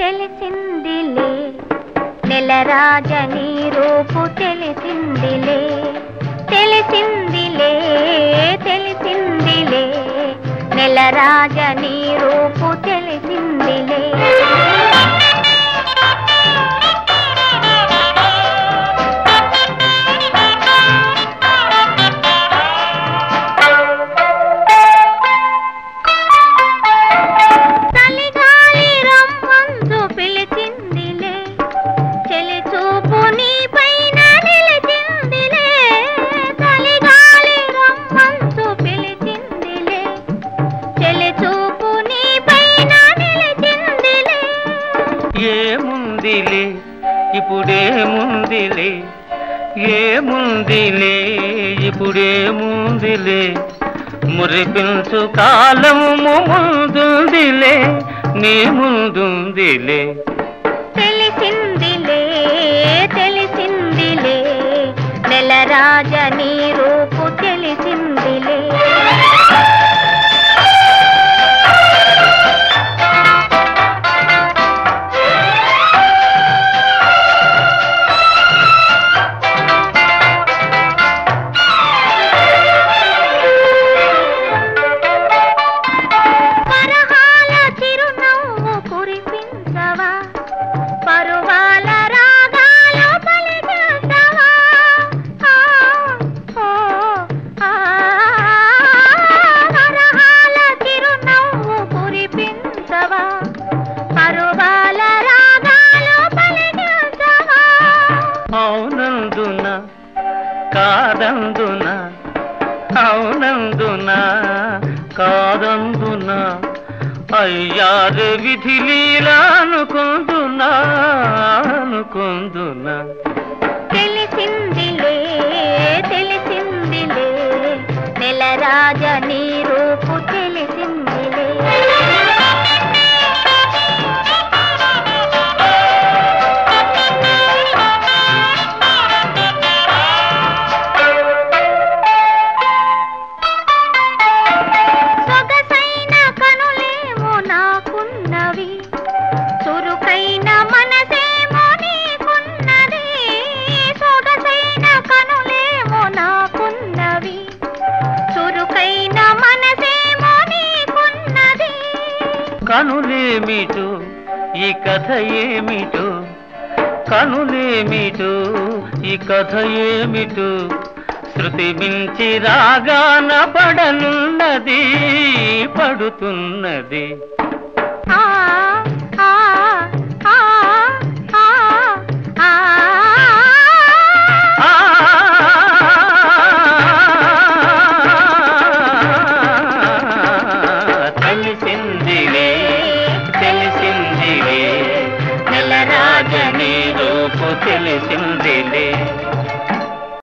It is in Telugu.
తెలిసిందిలే నెల రాజని రూపు తెలిసిందిలే. నెల రాజ నీ రూపు తెలిసిందిలే ముందిలే ఇప్పుడే ముందిలే. ఏ ముందిలే ఇప్పుడే ముందిలే. మురిపించు కాలము ముందుందిలే నీ ముందుందిలే. తెలిసిందిలే తెలిసిందిలే. నెల రాజనీ కురిపించవా పరువాల రాగాలు పలికించవా ఆ, చిరునవ్వు కురిపించవా? పరువాల రాగాలు అవునందున కాదందున అవునందున కాదందున. అయ్యారు విధి లీలా అనుకుందునా తెలిసిందిలే తెలిసిందిలే నెల రాజనీ కనులేమిటో? ఈ కథ ఏమిటో? కనులేమిటో? ఈ కథ ఏమిటో? శృతి మించి రాగాన పడనున్నది పడుతున్నది. ఆ செந்திலே